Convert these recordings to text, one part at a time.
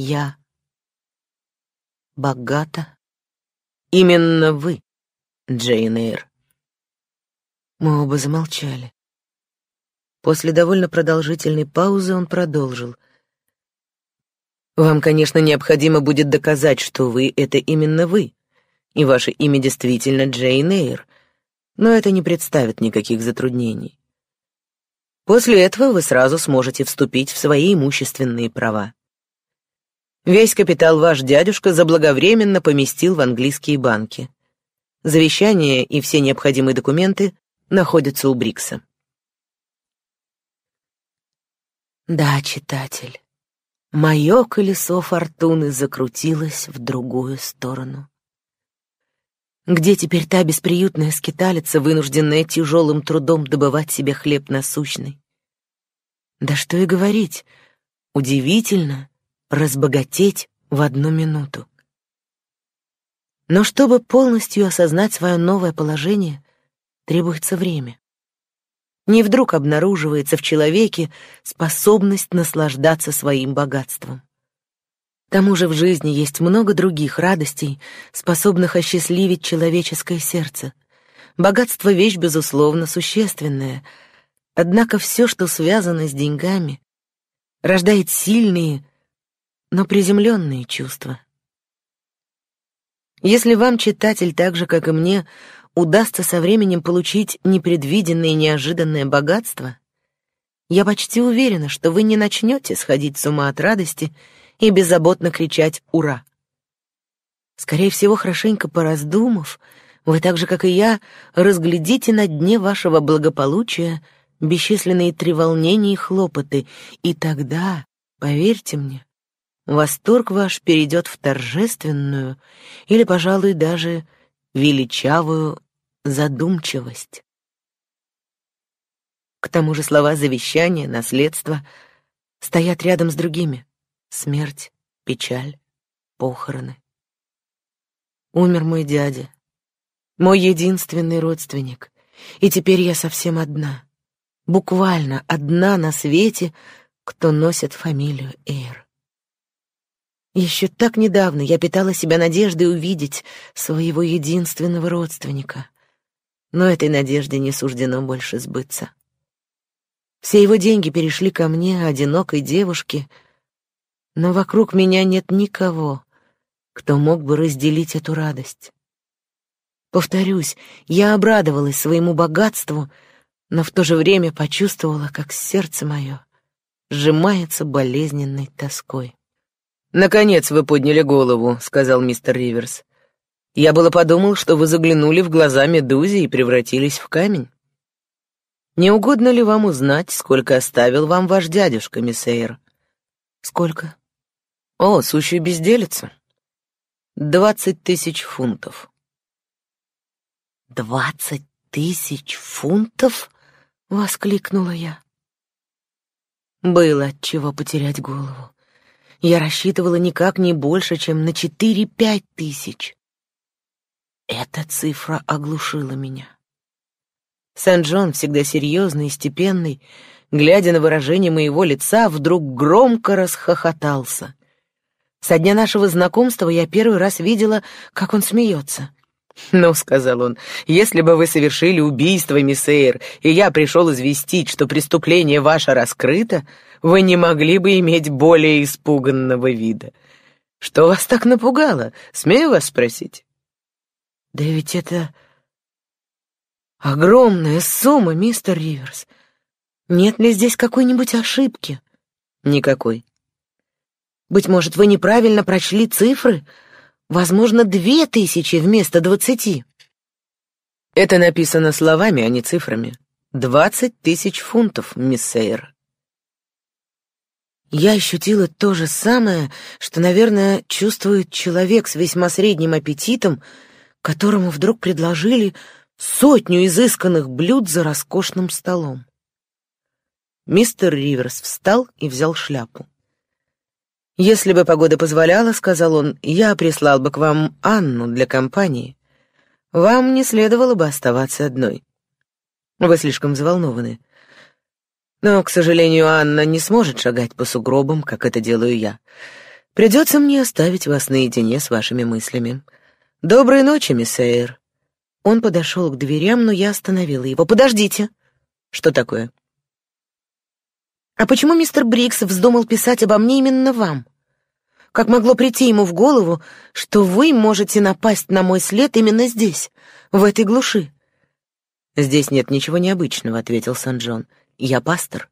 я богата? Именно вы, Джейн Эйр. Мы оба замолчали. После довольно продолжительной паузы он продолжил. «Вам, конечно, необходимо будет доказать, что вы — это именно вы, и ваше имя действительно Джейн Эйр, но это не представит никаких затруднений. После этого вы сразу сможете вступить в свои имущественные права. Весь капитал ваш дядюшка заблаговременно поместил в английские банки. Завещание и все необходимые документы находятся у Брикса. Да, читатель, мое колесо фортуны закрутилось в другую сторону. Где теперь та бесприютная скиталица, вынужденная тяжелым трудом добывать себе хлеб насущный? Да что и говорить, удивительно разбогатеть в одну минуту. Но чтобы полностью осознать свое новое положение, требуется время. Не вдруг обнаруживается в человеке способность наслаждаться своим богатством. К тому же в жизни есть много других радостей, способных осчастливить человеческое сердце. Богатство — вещь, безусловно, существенная. Однако все, что связано с деньгами, рождает сильные, но приземленные чувства. Если вам, читатель, так же, как и мне, удастся со временем получить непредвиденное и неожиданное богатство, я почти уверена, что вы не начнете сходить с ума от радости и беззаботно кричать «Ура!». Скорее всего, хорошенько пораздумав, вы так же, как и я, разглядите на дне вашего благополучия бесчисленные треволнения и хлопоты, и тогда, поверьте мне, восторг ваш перейдет в торжественную или, пожалуй, даже величавую задумчивость. К тому же слова завещания, наследство стоят рядом с другими. Смерть, печаль, похороны. Умер мой дядя, мой единственный родственник, и теперь я совсем одна, буквально одна на свете, кто носит фамилию Эйр. Еще так недавно я питала себя надеждой увидеть своего единственного родственника. Но этой надежде не суждено больше сбыться. Все его деньги перешли ко мне, одинокой девушке, но вокруг меня нет никого, кто мог бы разделить эту радость. Повторюсь, я обрадовалась своему богатству, но в то же время почувствовала, как сердце мое сжимается болезненной тоской. «Наконец вы подняли голову», — сказал мистер Риверс. «Я было подумал, что вы заглянули в глаза Медузи и превратились в камень. Не угодно ли вам узнать, сколько оставил вам ваш дядюшка, мисс Эйр?» «Сколько?» «О, сущую безделицу. Двадцать тысяч фунтов». «Двадцать тысяч фунтов?» — воскликнула я. Было от чего потерять голову. Я рассчитывала никак не больше, чем на четыре-пять тысяч. Эта цифра оглушила меня. Сент-Джон, всегда серьезный и степенный, глядя на выражение моего лица, вдруг громко расхохотался. Со дня нашего знакомства я первый раз видела, как он смеется. «Ну», — сказал он, — «если бы вы совершили убийство, мисс Эйр, и я пришел известить, что преступление ваше раскрыто, вы не могли бы иметь более испуганного вида. Что вас так напугало? Смею вас спросить?» «Да ведь это огромная сумма, мистер Риверс. Нет ли здесь какой-нибудь ошибки?» «Никакой». «Быть может, вы неправильно прочли цифры?» Возможно, две тысячи вместо двадцати. Это написано словами, а не цифрами. Двадцать тысяч фунтов, мисс Сейр. Я ощутила то же самое, что, наверное, чувствует человек с весьма средним аппетитом, которому вдруг предложили сотню изысканных блюд за роскошным столом. Мистер Риверс встал и взял шляпу. «Если бы погода позволяла, — сказал он, — я прислал бы к вам Анну для компании. Вам не следовало бы оставаться одной. Вы слишком взволнованы. Но, к сожалению, Анна не сможет шагать по сугробам, как это делаю я. Придется мне оставить вас наедине с вашими мыслями. Доброй ночи, мисс Эйр. Он подошел к дверям, но я остановила его. Подождите. Что такое? А почему мистер Брикс вздумал писать обо мне именно вам? Как могло прийти ему в голову, что вы можете напасть на мой след именно здесь, в этой глуши? Здесь нет ничего необычного, ответил Сан-Джон. Я пастор.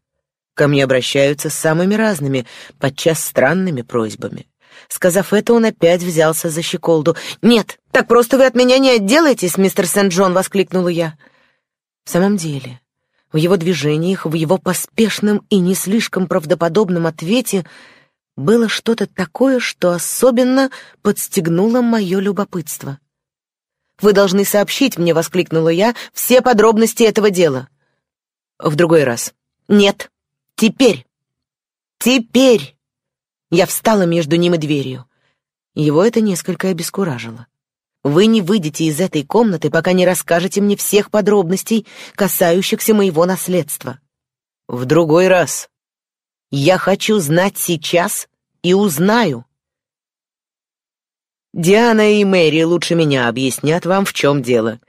Ко мне обращаются с самыми разными, подчас странными просьбами. Сказав это, он опять взялся за щеколду. «Нет, так просто вы от меня не отделаетесь, мистер Сент-Джон!» — воскликнула я. В самом деле, в его движениях, в его поспешном и не слишком правдоподобном ответе было что-то такое, что особенно подстегнуло мое любопытство. «Вы должны сообщить мне», — воскликнула я, — «все подробности этого дела». «В другой раз». «Нет, теперь. Теперь». Я встала между ним и дверью. Его это несколько обескуражило. Вы не выйдете из этой комнаты, пока не расскажете мне всех подробностей, касающихся моего наследства. В другой раз. Я хочу знать сейчас и узнаю. Диана и Мэри лучше меня объяснят вам, в чем дело.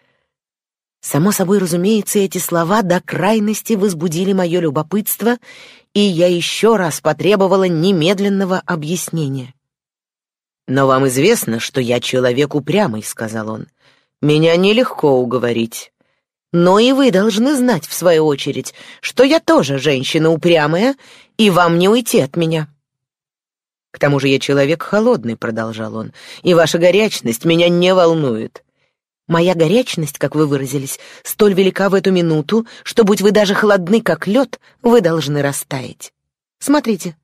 Само собой разумеется, эти слова до крайности возбудили мое любопытство, и я еще раз потребовала немедленного объяснения. «Но вам известно, что я человек упрямый», — сказал он. «Меня нелегко уговорить. Но и вы должны знать, в свою очередь, что я тоже женщина упрямая, и вам не уйти от меня». «К тому же я человек холодный», — продолжал он, «и ваша горячность меня не волнует». «Моя горячность, как вы выразились, столь велика в эту минуту, что, будь вы даже холодны, как лед, вы должны растаять. Смотрите,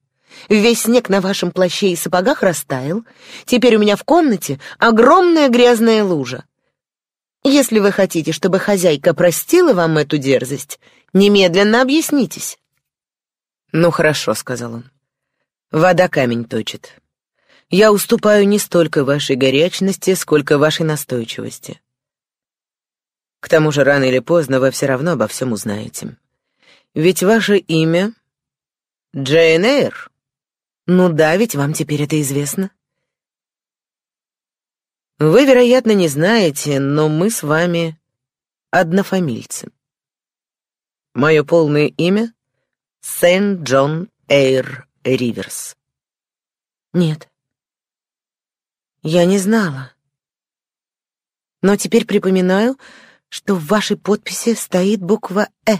Весь снег на вашем плаще и сапогах растаял. Теперь у меня в комнате огромная грязная лужа. Если вы хотите, чтобы хозяйка простила вам эту дерзость, немедленно объяснитесь. Ну хорошо, сказал он. Вода камень точит. Я уступаю не столько вашей горячности, сколько вашей настойчивости. К тому же рано или поздно вы все равно обо всем узнаете. Ведь ваше имя Джейн Эйр. Ну да, ведь вам теперь это известно. Вы, вероятно, не знаете, но мы с вами однофамильцы. Мое полное имя — Сент Джон Эйр Риверс. Нет. Я не знала. Но теперь припоминаю, что в вашей подписи стоит буква «Э».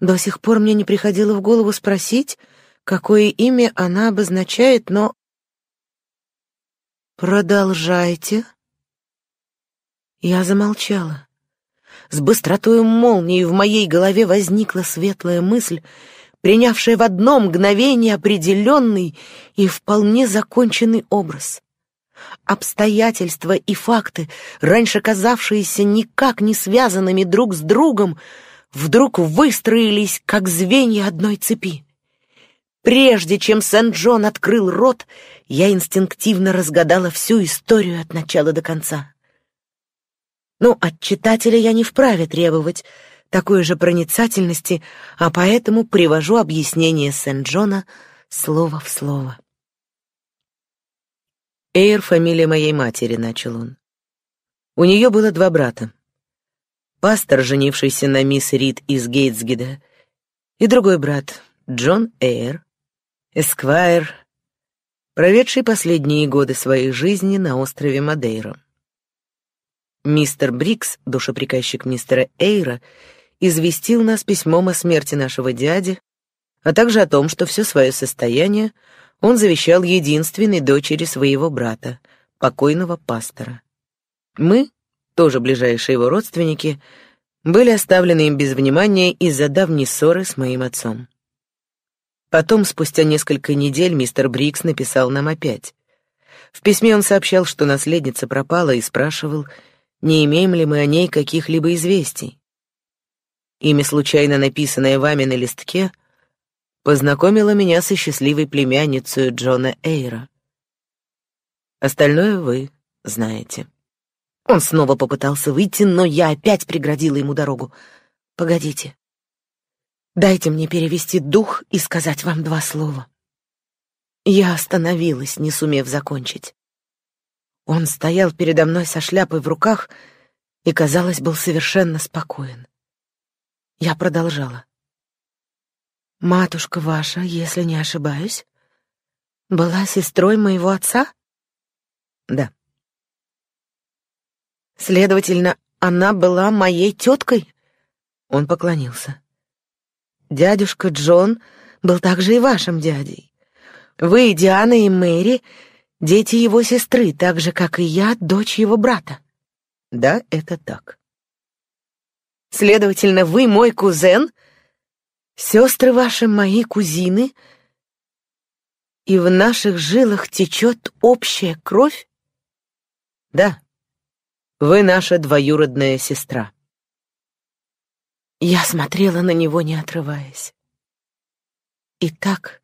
До сих пор мне не приходило в голову спросить, какое имя она обозначает, но... Продолжайте. Я замолчала. С быстротой молнии в моей голове возникла светлая мысль, принявшая в одно мгновение определенный и вполне законченный образ. Обстоятельства и факты, раньше казавшиеся никак не связанными друг с другом, вдруг выстроились, как звенья одной цепи. Прежде чем Сент-Джон открыл рот, я инстинктивно разгадала всю историю от начала до конца. Ну, от читателя я не вправе требовать такой же проницательности, а поэтому привожу объяснение Сент-Джона слово в слово. Эйр — фамилия моей матери, — начал он. У нее было два брата. Пастор, женившийся на мисс Рид из Гейтсгида, и другой брат, Джон Эйр, Эсквайр, проведший последние годы своей жизни на острове Мадейра. Мистер Брикс, душеприказчик мистера Эйра, известил нас письмом о смерти нашего дяди, а также о том, что все свое состояние он завещал единственной дочери своего брата, покойного пастора. Мы, тоже ближайшие его родственники, были оставлены им без внимания из-за давней ссоры с моим отцом. Потом, спустя несколько недель, мистер Брикс написал нам опять. В письме он сообщал, что наследница пропала, и спрашивал, не имеем ли мы о ней каких-либо известий. Имя, случайно написанное вами на листке, познакомило меня со счастливой племянницей Джона Эйра. Остальное вы знаете. Он снова попытался выйти, но я опять преградила ему дорогу. «Погодите. Дайте мне перевести дух и сказать вам два слова. Я остановилась, не сумев закончить. Он стоял передо мной со шляпой в руках и, казалось, был совершенно спокоен. Я продолжала. «Матушка ваша, если не ошибаюсь, была сестрой моего отца?» «Да». «Следовательно, она была моей теткой?» Он поклонился. «Дядюшка Джон был также и вашим дядей. Вы, Диана и Мэри, дети его сестры, так же, как и я, дочь его брата». «Да, это так». «Следовательно, вы мой кузен, сестры ваши мои кузины, и в наших жилах течет общая кровь?» «Да, вы наша двоюродная сестра». Я смотрела на него, не отрываясь. Итак,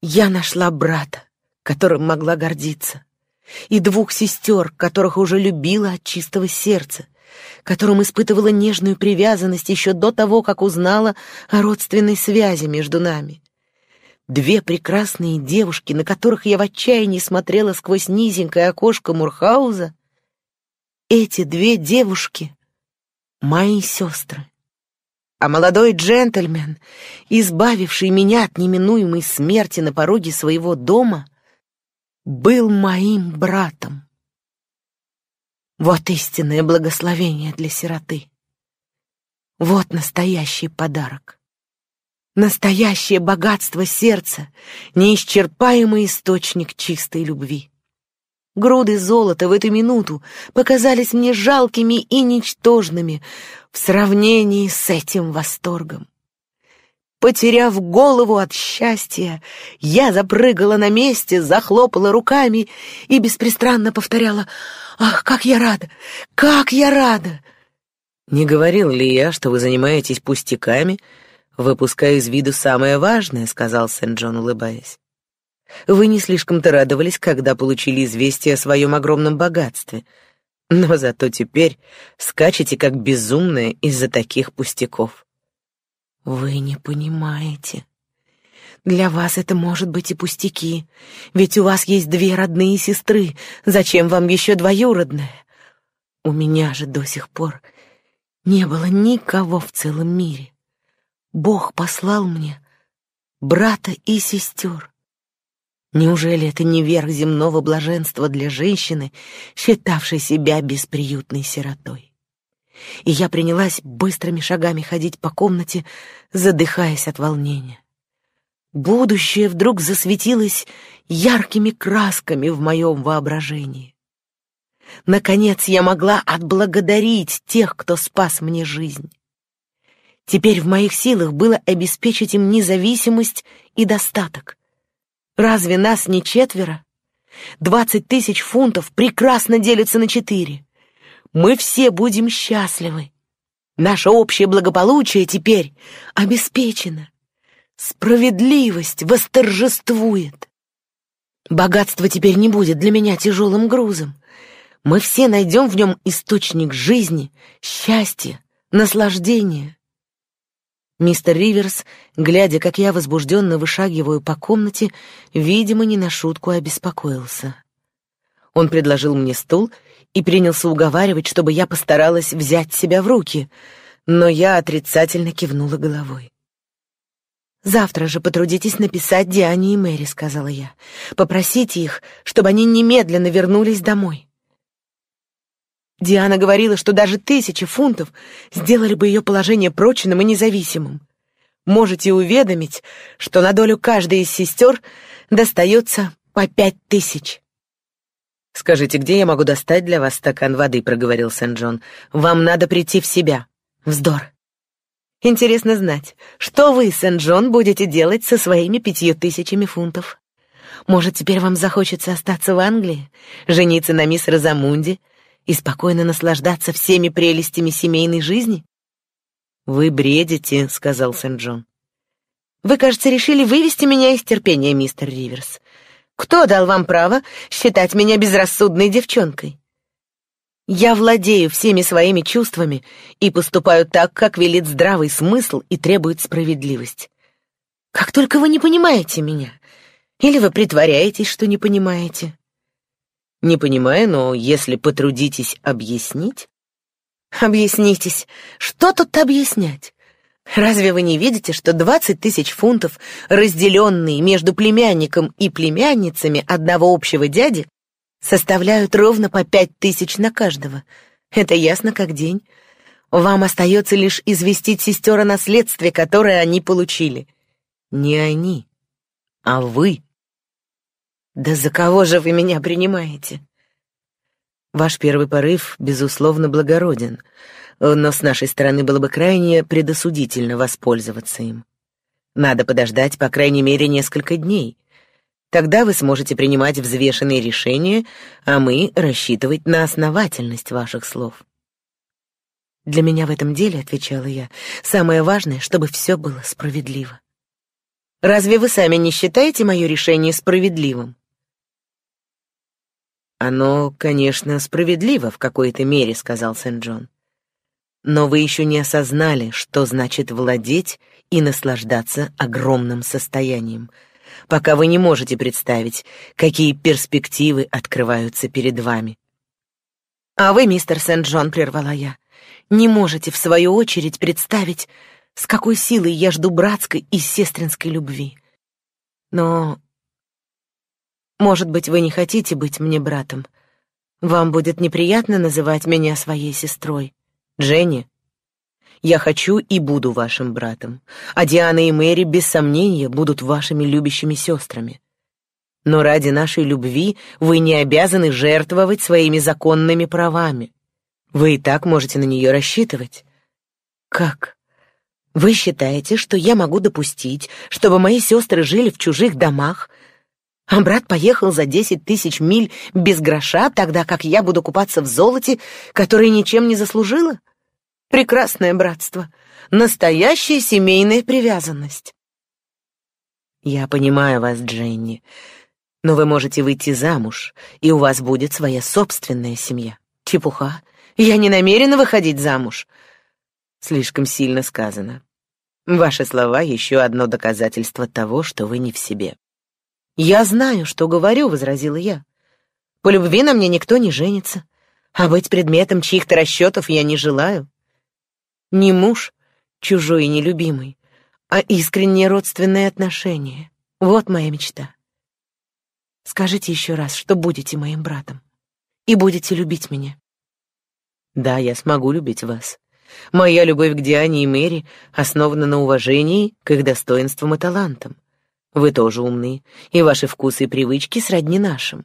я нашла брата, которым могла гордиться, и двух сестер, которых уже любила от чистого сердца, которым испытывала нежную привязанность еще до того, как узнала о родственной связи между нами. Две прекрасные девушки, на которых я в отчаянии смотрела сквозь низенькое окошко Мурхауза. Эти две девушки — мои сестры а молодой джентльмен, избавивший меня от неминуемой смерти на пороге своего дома, был моим братом. Вот истинное благословение для сироты. Вот настоящий подарок. Настоящее богатство сердца, неисчерпаемый источник чистой любви. Груды золота в эту минуту показались мне жалкими и ничтожными в сравнении с этим восторгом. Потеряв голову от счастья, я запрыгала на месте, захлопала руками и беспрестанно повторяла «Ах, как я рада! Как я рада!» «Не говорил ли я, что вы занимаетесь пустяками, выпуская из виду самое важное?» — сказал Сент-Джон, улыбаясь. Вы не слишком-то радовались, когда получили известие о своем огромном богатстве, но зато теперь скачете как безумные из-за таких пустяков. Вы не понимаете. Для вас это может быть и пустяки, ведь у вас есть две родные сестры, зачем вам еще двоюродная? У меня же до сих пор не было никого в целом мире. Бог послал мне брата и сестер. Неужели это не верх земного блаженства для женщины, считавшей себя бесприютной сиротой? И я принялась быстрыми шагами ходить по комнате, задыхаясь от волнения. Будущее вдруг засветилось яркими красками в моем воображении. Наконец я могла отблагодарить тех, кто спас мне жизнь. Теперь в моих силах было обеспечить им независимость и достаток — Разве нас не четверо? Двадцать тысяч фунтов прекрасно делятся на четыре. Мы все будем счастливы. Наше общее благополучие теперь обеспечено. Справедливость восторжествует. Богатство теперь не будет для меня тяжелым грузом. Мы все найдем в нем источник жизни, счастья, наслаждения. Мистер Риверс, глядя, как я возбужденно вышагиваю по комнате, видимо, не на шутку обеспокоился. Он предложил мне стул и принялся уговаривать, чтобы я постаралась взять себя в руки, но я отрицательно кивнула головой. «Завтра же потрудитесь написать Диане и Мэри», — сказала я. «Попросите их, чтобы они немедленно вернулись домой». Диана говорила, что даже тысяча фунтов сделали бы ее положение прочным и независимым. Можете уведомить, что на долю каждой из сестер достается по пять тысяч. «Скажите, где я могу достать для вас стакан воды?» — проговорил Сент-Джон. «Вам надо прийти в себя». «Вздор. Интересно знать, что вы, Сент-Джон, будете делать со своими пятью тысячами фунтов? Может, теперь вам захочется остаться в Англии, жениться на мисс Розамунде, и спокойно наслаждаться всеми прелестями семейной жизни? «Вы бредите», — сказал Сент-Джон. «Вы, кажется, решили вывести меня из терпения, мистер Риверс. Кто дал вам право считать меня безрассудной девчонкой? Я владею всеми своими чувствами и поступаю так, как велит здравый смысл и требует справедливость. Как только вы не понимаете меня, Или вы притворяетесь, что не понимаете? Не понимаю, но если потрудитесь объяснить... Объяснитесь. Что тут объяснять? Разве вы не видите, что двадцать тысяч фунтов, разделенные между племянником и племянницами одного общего дяди, составляют ровно по пять тысяч на каждого? Это ясно как день. Вам остается лишь известить сестер о наследстве, которое они получили. Не они, а вы. Да за кого же вы меня принимаете? Ваш первый порыв, безусловно, благороден, но с нашей стороны было бы крайне предосудительно воспользоваться им. Надо подождать, по крайней мере, несколько дней. Тогда вы сможете принимать взвешенные решения, а мы рассчитывать на основательность ваших слов. Для меня в этом деле, отвечала я, самое важное, чтобы все было справедливо. Разве вы сами не считаете мое решение справедливым? Оно, конечно, справедливо в какой-то мере, сказал Сент-Джон. Но вы еще не осознали, что значит владеть и наслаждаться огромным состоянием, пока вы не можете представить, какие перспективы открываются перед вами. А вы, мистер Сент-Джон, прервала я, не можете в свою очередь представить, с какой силой я жду братской и сестринской любви. Но, может быть, вы не хотите быть мне братом. Вам будет неприятно называть меня своей сестрой. Дженни, я хочу и буду вашим братом, а Диана и Мэри без сомнения будут вашими любящими сестрами. Но ради нашей любви вы не обязаны жертвовать своими законными правами. Вы и так можете на нее рассчитывать. Как? Вы считаете, что я могу допустить, чтобы мои сестры жили в чужих домах, а брат поехал за десять тысяч миль без гроша, тогда как я буду купаться в золоте, которое ничем не заслужила? Прекрасное братство, настоящая семейная привязанность. Я понимаю вас, Дженни, но вы можете выйти замуж, и у вас будет своя собственная семья. Чепуха. Я не намерена выходить замуж. Слишком сильно сказано. Ваши слова еще одно доказательство того, что вы не в себе. Я знаю, что говорю, возразила я. По любви на мне никто не женится, а быть предметом чьих-то расчетов я не желаю. Не муж, чужой и нелюбимый, а искренние родственные отношения. Вот моя мечта. Скажите еще раз, что будете моим братом и будете любить меня. Да, я смогу любить вас. Моя любовь к Диане и Мэри основана на уважении к их достоинствам и талантам. Вы тоже умны, и ваши вкусы и привычки сродни нашим.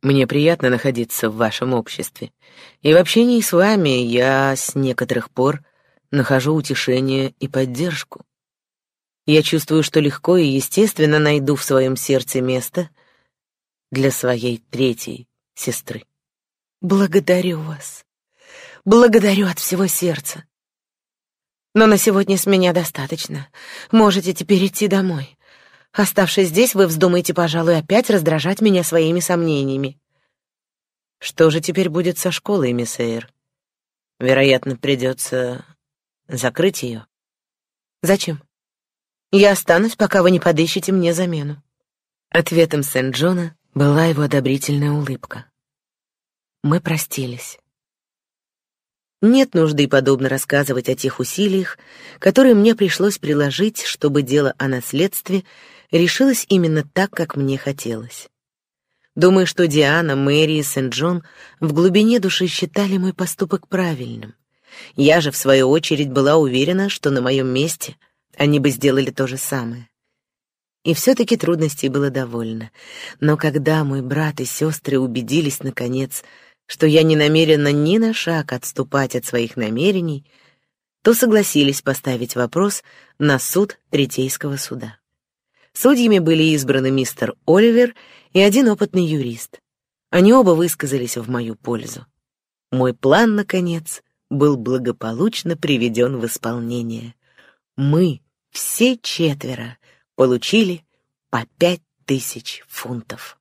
Мне приятно находиться в вашем обществе. И в общении с вами я с некоторых пор нахожу утешение и поддержку. Я чувствую, что легко и естественно найду в своем сердце место для своей третьей сестры. Благодарю вас. Благодарю от всего сердца. Но на сегодня с меня достаточно. Можете теперь идти домой. Оставшись здесь, вы вздумаете, пожалуй, опять раздражать меня своими сомнениями. Что же теперь будет со школой, мисс Эйр? Вероятно, придется закрыть ее. Зачем? Я останусь, пока вы не подыщете мне замену. Ответом Сент-Джона была его одобрительная улыбка. Мы простились. Нет нужды подобно рассказывать о тех усилиях, которые мне пришлось приложить, чтобы дело о наследстве решилось именно так, как мне хотелось. Думаю, что Диана, Мэри и Сент-Джон в глубине души считали мой поступок правильным. Я же, в свою очередь, была уверена, что на моем месте они бы сделали то же самое. И все-таки трудностей было довольно. Но когда мой брат и сестры убедились, наконец, что я не намерена ни на шаг отступать от своих намерений, то согласились поставить вопрос на суд Третейского суда. Судьями были избраны мистер Оливер и один опытный юрист. Они оба высказались в мою пользу. Мой план, наконец, был благополучно приведен в исполнение. Мы, все четверо, получили по пять тысяч фунтов.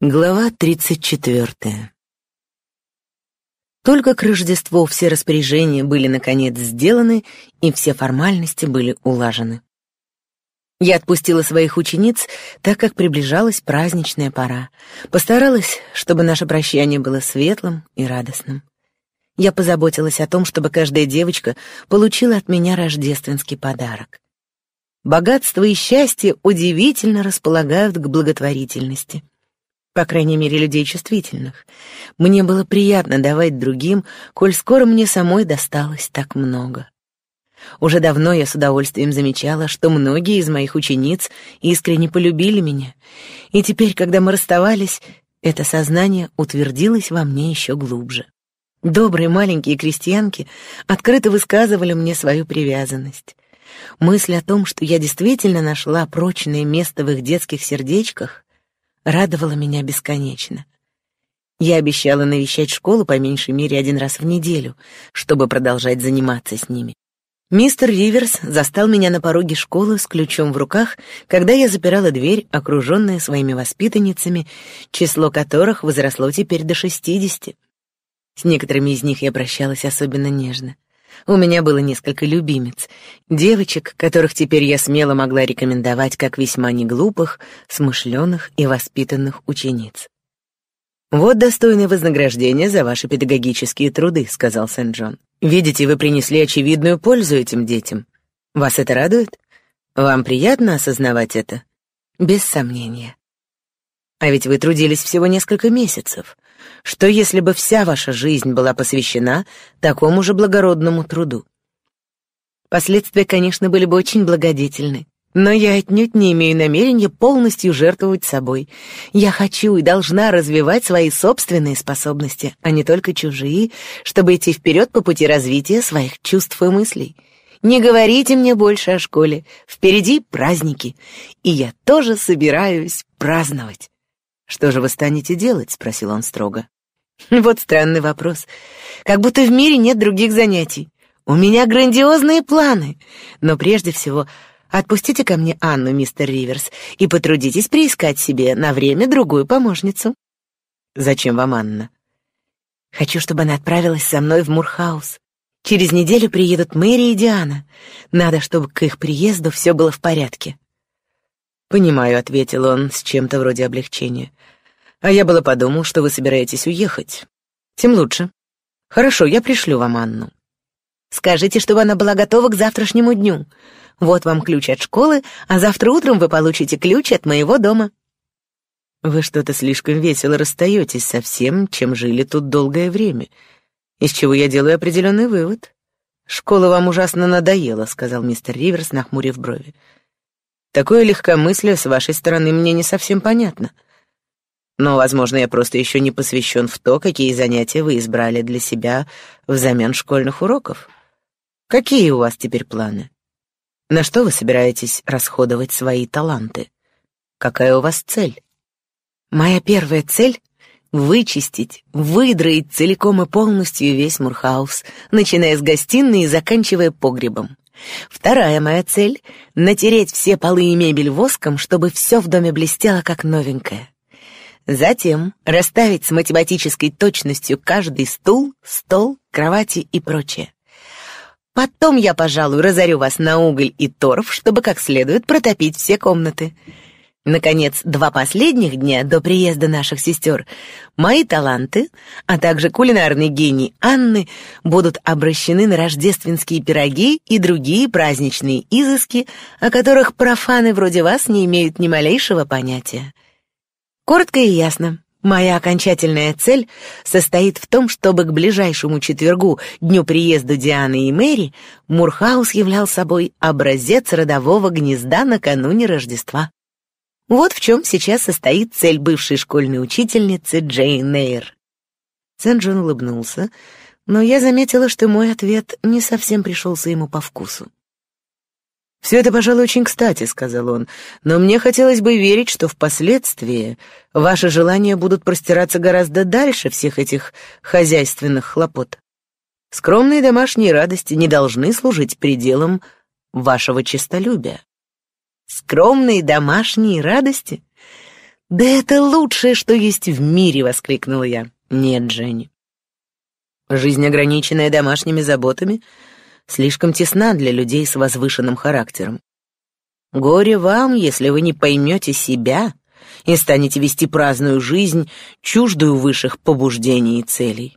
Глава 34. Только к Рождеству все распоряжения были наконец сделаны, и все формальности были улажены. Я отпустила своих учениц, так как приближалась праздничная пора. Постаралась, чтобы наше прощание было светлым и радостным. Я позаботилась о том, чтобы каждая девочка получила от меня рождественский подарок. Богатство и счастье удивительно располагают к благотворительности. По крайней мере, людей чувствительных. Мне было приятно давать другим, коль скоро мне самой досталось так много. Уже давно я с удовольствием замечала, что многие из моих учениц искренне полюбили меня, и теперь, когда мы расставались, это сознание утвердилось во мне еще глубже. Добрые маленькие крестьянки открыто высказывали мне свою привязанность. Мысль о том, что я действительно нашла прочное место в их детских сердечках, радовала меня бесконечно. Я обещала навещать школу по меньшей мере один раз в неделю, чтобы продолжать заниматься с ними. Мистер Риверс застал меня на пороге школы с ключом в руках, когда я запирала дверь, окруженная своими воспитанницами, число которых возросло теперь до шестидесяти. С некоторыми из них я прощалась особенно нежно. У меня было несколько любимец, девочек, которых теперь я смело могла рекомендовать как весьма неглупых, смышленых и воспитанных учениц. «Вот достойное вознаграждение за ваши педагогические труды», — сказал Сент-Джон. «Видите, вы принесли очевидную пользу этим детям. Вас это радует? Вам приятно осознавать это?» «Без сомнения». «А ведь вы трудились всего несколько месяцев. Что если бы вся ваша жизнь была посвящена такому же благородному труду? Последствия, конечно, были бы очень благодетельны. Но я отнюдь не имею намерения полностью жертвовать собой. Я хочу и должна развивать свои собственные способности, а не только чужие, чтобы идти вперед по пути развития своих чувств и мыслей. Не говорите мне больше о школе. Впереди праздники, и я тоже собираюсь праздновать. «Что же вы станете делать?» — спросил он строго. «Вот странный вопрос. Как будто в мире нет других занятий. У меня грандиозные планы. Но прежде всего, отпустите ко мне Анну, мистер Риверс, и потрудитесь приискать себе на время другую помощницу». «Зачем вам Анна?» «Хочу, чтобы она отправилась со мной в Мурхаус. Через неделю приедут Мэри и Диана. Надо, чтобы к их приезду все было в порядке». «Понимаю», — ответил он с чем-то вроде облегчения. «А я было подумал, что вы собираетесь уехать. Тем лучше. Хорошо, я пришлю вам Анну». «Скажите, чтобы она была готова к завтрашнему дню. Вот вам ключ от школы, а завтра утром вы получите ключ от моего дома». «Вы что-то слишком весело расстаетесь со всем, чем жили тут долгое время, из чего я делаю определенный вывод». «Школа вам ужасно надоела», — сказал мистер Риверс, нахмурив брови. Такое легкомыслие с вашей стороны мне не совсем понятно. Но, возможно, я просто еще не посвящен в то, какие занятия вы избрали для себя взамен школьных уроков. Какие у вас теперь планы? На что вы собираетесь расходовать свои таланты? Какая у вас цель? Моя первая цель — вычистить, выдроить целиком и полностью весь Мурхаус, начиная с гостиной и заканчивая погребом. Вторая моя цель — натереть все полы и мебель воском, чтобы все в доме блестело как новенькое. Затем расставить с математической точностью каждый стул, стол, кровати и прочее. Потом я, пожалуй, разорю вас на уголь и торф, чтобы как следует протопить все комнаты. Наконец, два последних дня до приезда наших сестер мои таланты, а также кулинарный гений Анны будут обращены на рождественские пироги и другие праздничные изыски, о которых профаны вроде вас не имеют ни малейшего понятия. Коротко и ясно. Моя окончательная цель состоит в том, чтобы к ближайшему четвергу, дню приезда Дианы и Мэри, Мурхаус являл собой образец родового гнезда накануне Рождества. Вот в чем сейчас состоит цель бывшей школьной учительницы Джейн Эйр. Сент-Джон улыбнулся, но я заметила, что мой ответ не совсем пришелся ему по вкусу. «Все это, пожалуй, очень кстати», — сказал он, «но мне хотелось бы верить, что впоследствии ваши желания будут простираться гораздо дальше всех этих хозяйственных хлопот. Скромные домашние радости не должны служить пределом вашего честолюбия». Скромные домашние радости? Да это лучшее, что есть в мире, воскликнула я. Нет, Дженни. Жизнь, ограниченная домашними заботами, слишком тесна для людей с возвышенным характером. Горе вам, если вы не поймете себя и станете вести праздную жизнь, чуждую высших побуждений и целей.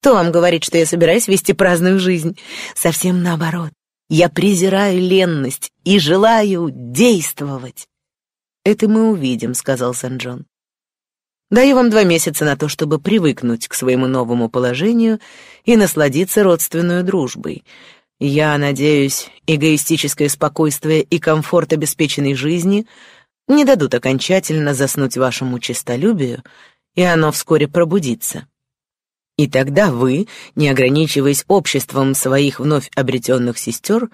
Кто вам говорит, что я собираюсь вести праздную жизнь? Совсем наоборот. Я презираю ленность и желаю действовать. Это мы увидим, сказал Сан-Джон. Даю вам два месяца на то, чтобы привыкнуть к своему новому положению и насладиться родственной дружбой. Я надеюсь, эгоистическое спокойствие и комфорт обеспеченной жизни не дадут окончательно заснуть вашему честолюбию, и оно вскоре пробудится. И тогда вы, не ограничиваясь обществом своих вновь обретенных сестер,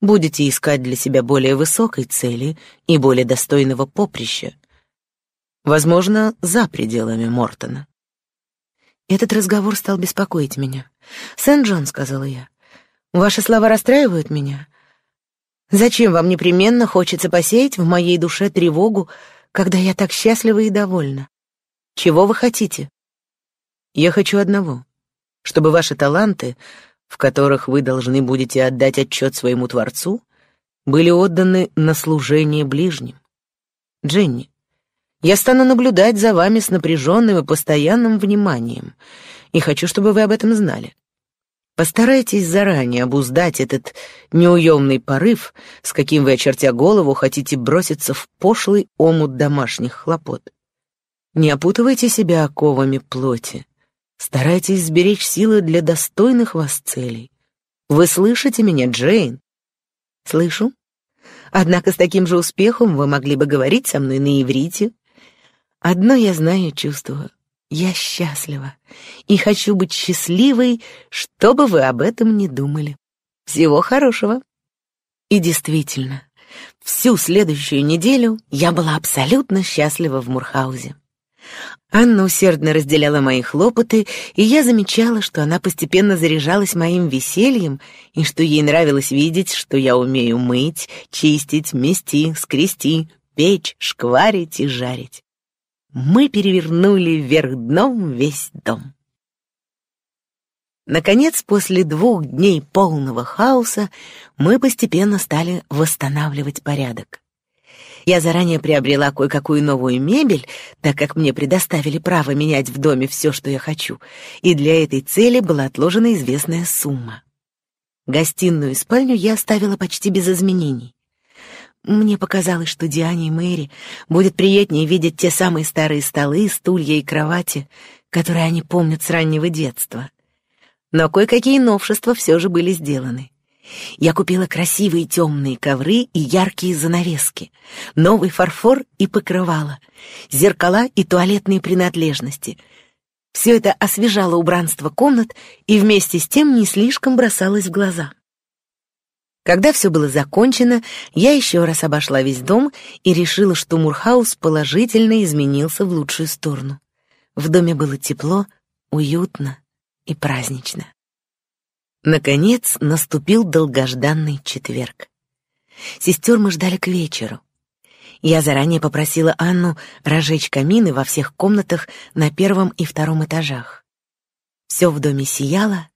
будете искать для себя более высокой цели и более достойного поприща. Возможно, за пределами Мортона. Этот разговор стал беспокоить меня. «Сент-Джон», — сказала я, Ваши слова расстраивают меня. Зачем вам непременно хочется посеять в моей душе тревогу, когда я так счастлива и довольна? Чего вы хотите? Я хочу одного, чтобы ваши таланты, в которых вы должны будете отдать отчет своему Творцу, были отданы на служение ближним. Дженни, я стану наблюдать за вами с напряженным и постоянным вниманием, и хочу, чтобы вы об этом знали. Постарайтесь заранее обуздать этот неуемный порыв, с каким вы, очертя голову, хотите броситься в пошлый омут домашних хлопот. Не опутывайте себя оковами плоти. Старайтесь сберечь силы для достойных вас целей. Вы слышите меня, Джейн? Слышу. Однако с таким же успехом вы могли бы говорить со мной на иврите. Одно я знаю и чувствую. Я счастлива и хочу быть счастливой, что бы вы об этом не думали. Всего хорошего. И действительно, всю следующую неделю я была абсолютно счастлива в Мурхаузе. Анна усердно разделяла мои хлопоты, и я замечала, что она постепенно заряжалась моим весельем, и что ей нравилось видеть, что я умею мыть, чистить, мести, скрести, печь, шкварить и жарить мы перевернули вверх дном весь дом. Наконец, после двух дней полного хаоса, мы постепенно стали восстанавливать порядок. Я заранее приобрела кое-какую новую мебель, так как мне предоставили право менять в доме все, что я хочу, и для этой цели была отложена известная сумма. Гостиную и спальню я оставила почти без изменений. Мне показалось, что Диане и Мэри будет приятнее видеть те самые старые столы, стулья и кровати, которые они помнят с раннего детства. Но кое-какие новшества все же были сделаны. Я купила красивые темные ковры и яркие занавески, новый фарфор и покрывало, зеркала и туалетные принадлежности. Все это освежало убранство комнат и вместе с тем не слишком бросалось в глаза. Когда все было закончено, я еще раз обошла весь дом и решила, что Мурхаус положительно изменился в лучшую сторону. В доме было тепло, уютно и празднично. Наконец наступил долгожданный четверг. Сестер мы ждали к вечеру. Я заранее попросила Анну разжечь камины во всех комнатах на первом и втором этажах. Все в доме сияло,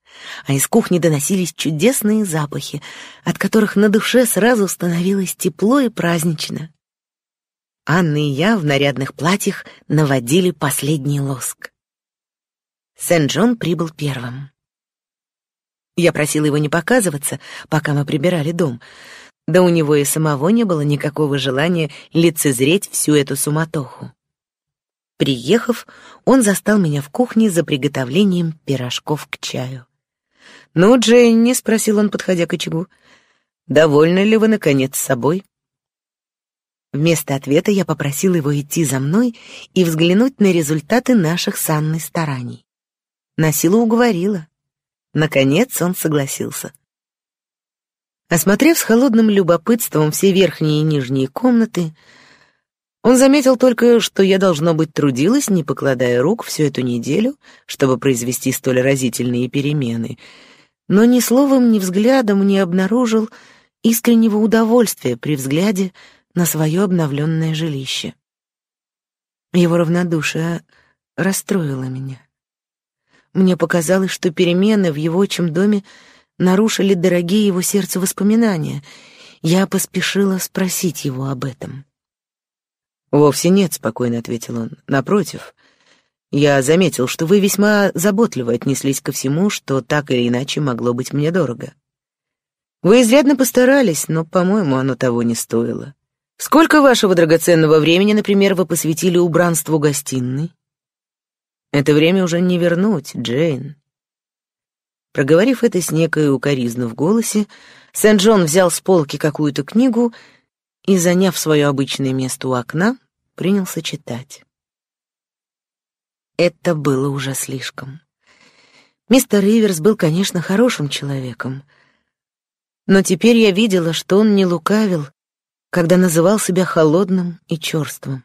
а из кухни доносились чудесные запахи, от которых на душе сразу становилось тепло и празднично. Анна и я в нарядных платьях наводили последний лоск. Сент-Джон прибыл первым. Я просила его не показываться, пока мы прибирали дом, да у него и самого не было никакого желания лицезреть всю эту суматоху. Приехав, он застал меня в кухне за приготовлением пирожков к чаю. «Ну, Дженни», — спросил он, подходя к очагу, — «довольны ли вы, наконец, собой?» Вместо ответа я попросил его идти за мной и взглянуть на результаты наших с Анной стараний. На силу уговорила. Наконец он согласился. Осмотрев с холодным любопытством все верхние и нижние комнаты, он заметил только, что я, должно быть, трудилась, не покладая рук, всю эту неделю, чтобы произвести столь разительные перемены — но ни словом, ни взглядом не обнаружил искреннего удовольствия при взгляде на свое обновленное жилище. Его равнодушие расстроило меня. Мне показалось, что перемены в его отчим доме нарушили дорогие его сердцу воспоминания, я поспешила спросить его об этом. «Вовсе нет», — спокойно ответил он. «Напротив, я заметил, что вы весьма заботливо отнеслись ко всему, что так или иначе могло быть мне дорого. Вы изрядно постарались, но, по-моему, оно того не стоило. Сколько вашего драгоценного времени, например, вы посвятили убранству гостиной? Это время уже не вернуть, Джейн. Проговорив это с некой укоризной в голосе, Сент-Джон взял с полки какую-то книгу и, заняв свое обычное место у окна, принялся читать. Это было уже слишком. Мистер Риверс был, конечно, хорошим человеком, но теперь я видела, что он не лукавил, когда называл себя холодным и черствым.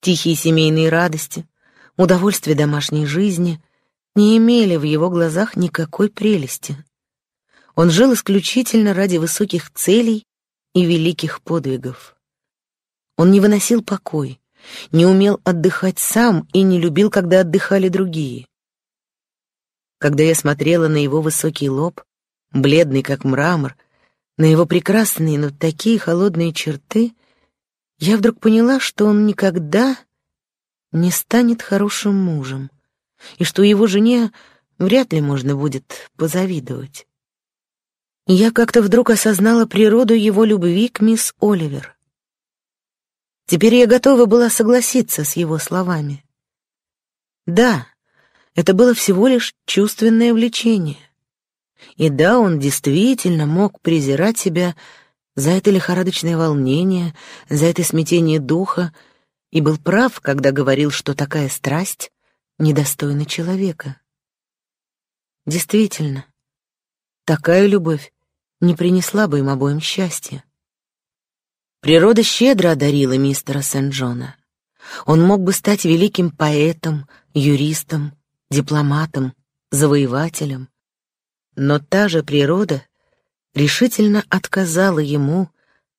Тихие семейные радости, удовольствие домашней жизни не имели в его глазах никакой прелести. Он жил исключительно ради высоких целей и великих подвигов. Он не выносил покой, не умел отдыхать сам и не любил, когда отдыхали другие. Когда я смотрела на его высокий лоб, бледный как мрамор, на его прекрасные, но такие холодные черты, я вдруг поняла, что он никогда не станет хорошим мужем, и что его жене вряд ли можно будет позавидовать. я как-то вдруг осознала природу его любви к мисс Оливер. Теперь я готова была согласиться с его словами. Да, это было всего лишь чувственное влечение. И да, он действительно мог презирать себя за это лихорадочное волнение, за это смятение духа, и был прав, когда говорил, что такая страсть недостойна человека. Действительно, такая любовь не принесла бы им обоим счастья. Природа щедро одарила мистера Сент-Джона. Он мог бы стать великим поэтом, юристом, дипломатом, завоевателем. Но та же природа решительно отказала ему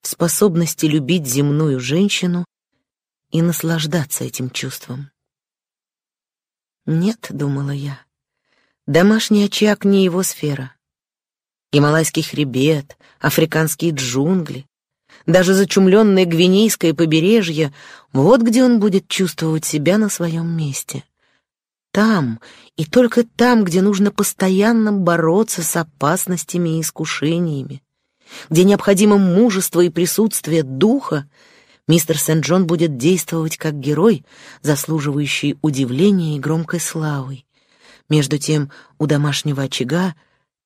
в способности любить земную женщину и наслаждаться этим чувством. Нет, думала я, домашний очаг не его сфера. Гималайский хребет, африканские джунгли, даже зачумленное гвинейское побережье — вот где он будет чувствовать себя на своем месте. Там, и только там, где нужно постоянно бороться с опасностями и искушениями, где необходимо мужество и присутствие духа, мистер Сент-Джон будет действовать как герой, заслуживающий удивления и громкой славы. Между тем, у домашнего очага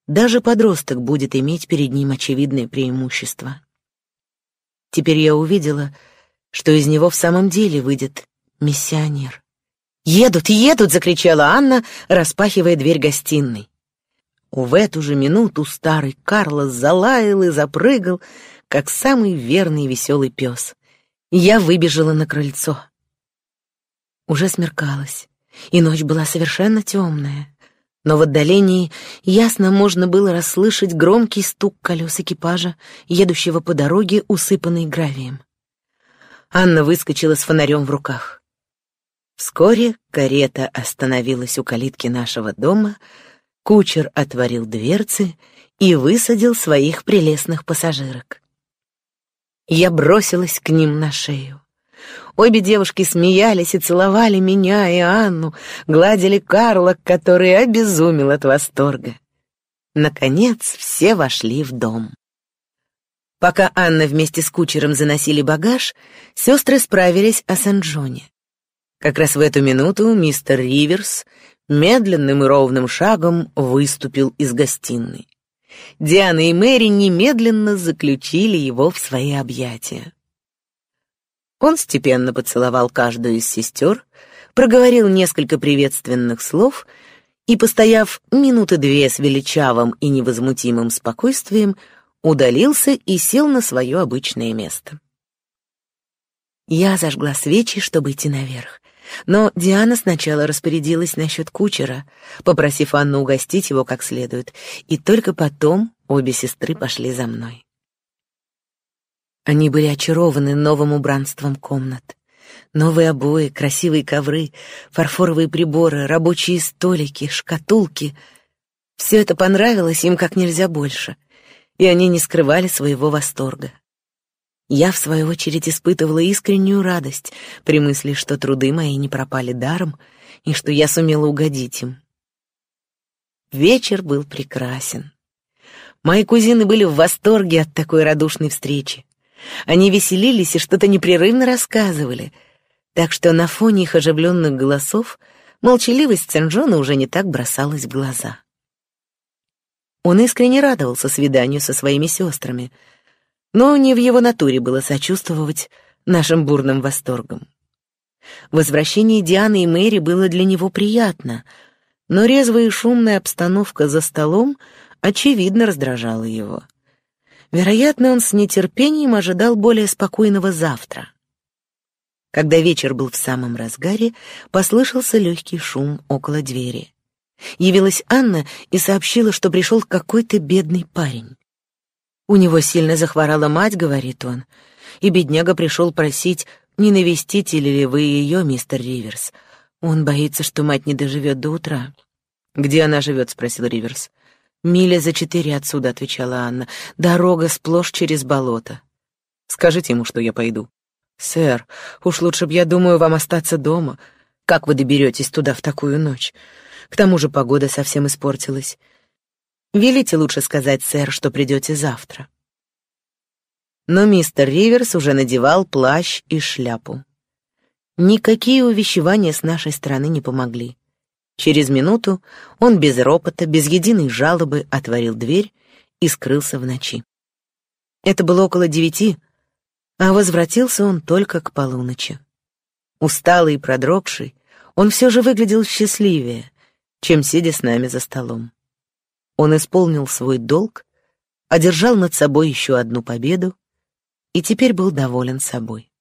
даже подросток будет иметь перед ним очевидное преимущество. Теперь я увидела, что из него в самом деле выйдет миссионер. «Едут, едут!» — закричала Анна, распахивая дверь гостиной. В эту же минуту старый Карлос залаял и запрыгал, как самый верный веселый пес. Я выбежала на крыльцо. Уже смеркалось, и ночь была совершенно темная но в отдалении ясно можно было расслышать громкий стук колес экипажа, едущего по дороге, усыпанной гравием. Анна выскочила с фонарем в руках. Вскоре карета остановилась у калитки нашего дома, кучер отворил дверцы и высадил своих прелестных пассажирок. Я бросилась к ним на шею. Обе девушки смеялись и целовали меня и Анну, гладили Карла, который обезумел от восторга. Наконец все вошли в дом. Пока Анна вместе с кучером заносили багаж, сестры справились о Сан-Джоне. Как раз в эту минуту мистер Риверс медленным и ровным шагом выступил из гостиной. Диана и Мэри немедленно заключили его в свои объятия. Он степенно поцеловал каждую из сестер, проговорил несколько приветственных слов и, постояв минуты две с величавым и невозмутимым спокойствием, удалился и сел на свое обычное место. Я зажгла свечи, чтобы идти наверх. Но Диана сначала распорядилась насчет кучера, попросив Анну угостить его как следует, и только потом обе сестры пошли за мной. Они были очарованы новым убранством комнат. Новые обои, красивые ковры, фарфоровые приборы, рабочие столики, шкатулки. Все это понравилось им как нельзя больше. и они не скрывали своего восторга. Я, в свою очередь, испытывала искреннюю радость при мысли, что труды мои не пропали даром и что я сумела угодить им. Вечер был прекрасен. Мои кузины были в восторге от такой радушной встречи. Они веселились и что-то непрерывно рассказывали, так что на фоне их оживленных голосов молчаливость Сен-Джона уже не так бросалась в глаза. Он искренне радовался свиданию со своими сестрами — но не в его натуре было сочувствовать нашим бурным восторгам. Возвращение Дианы и Мэри было для него приятно, но резвая и шумная обстановка за столом очевидно раздражала его. Вероятно, он с нетерпением ожидал более спокойного завтра. Когда вечер был в самом разгаре, послышался легкий шум около двери. Явилась Анна и сообщила, что пришел какой-то бедный парень. У него сильно захворала мать, говорит он, и бедняга пришел просить, не навестите ли вы ее, мистер Риверс. Он боится, что мать не доживет до утра. «Где она живет?» — спросил Риверс. «Миля за четыре отсюда», — отвечала Анна. «Дорога сплошь через болото». «Скажите ему, что я пойду». «Сэр, уж лучше б я думаю вам остаться дома. Как вы доберетесь туда в такую ночь? К тому же погода совсем испортилась. Велите лучше сказать, сэр, что придете завтра. Но мистер Риверс уже надевал плащ и шляпу. Никакие увещевания с нашей стороны не помогли. Через минуту он без ропота, без единой жалобы отворил дверь и скрылся в ночи. Это было около девяти, а возвратился он только к полуночи. Усталый и продрогший, он все же выглядел счастливее, чем сидя с нами за столом. Он исполнил свой долг, одержал над собой еще одну победу и теперь был доволен собой.